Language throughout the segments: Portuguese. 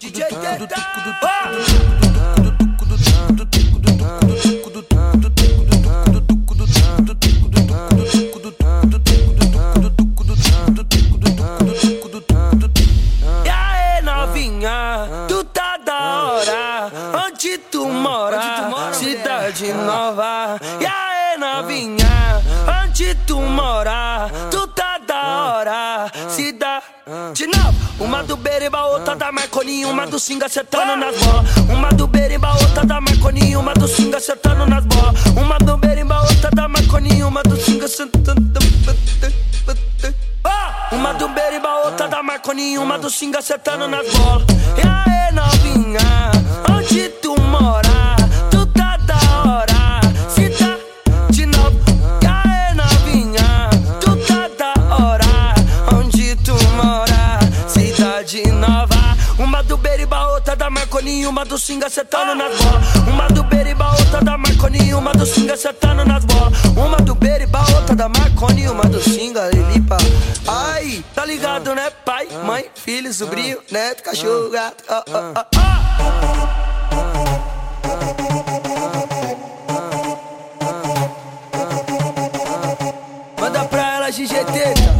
DJ E Onde tu mora? Cidade Nova. E aí, novinha, onde tu mora? Tu tá da hora. Cidade Nova. Uma do Beriba, outra da Marconi, uma do Singa acertando nas bolas. Uma do Beriba, outra da Marconi, uma do Singa acertando nas bolas. Uma do Beriba, outra da Marconi, uma do Singa acertando. Ah! Uma do Beriba, outra da Marconi, uma do Singa acertando nas bolas. E aí, novinha, onde Uma do Beriba, outra da Marconi, uma do Singa acertando nas bolas. Uma do Beriba, outra da Marconi, uma do Singa acertando nas bolas. Uma do Beriba, outra da Marconi, uma do Singa, Lilipa. Ai, tá ligado, né? Pai, mãe, filho, sobrinho, neto, cachorro, gato. ó, ó, ó. Manda pra ela, GGT.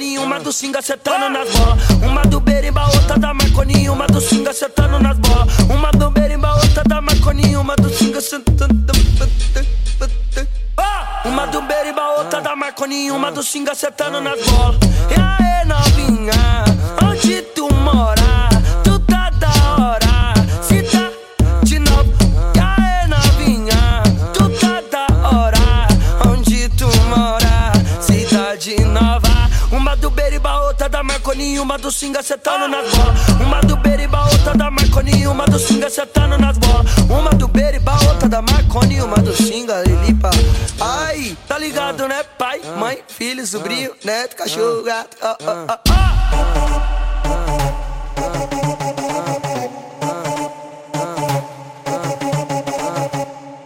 Marconi, uma do Singa acertando nas bolas. Uma do Beriba, outra da Marconi, uma do Singa acertando nas bolas. Uma do Beriba, outra da Marconi, uma do Singa acertando. Ah! Uma do Beriba, outra da Marconi, uma do Singa acertando nas bolas. E aí, novinha, onde tu mora? Uma do Singa acertando nas bolas. Uma do Beriba, outra da Marconi, uma do Singa acertando nas bolas. Uma do Beriba, outra da Marconi, uma do Singa, Lilipa. Ai, tá ligado, né? Pai, mãe, filho, sobrinho, neto, cachorro, gato. ó, ó, ó.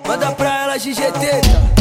Manda pra ela, GGT.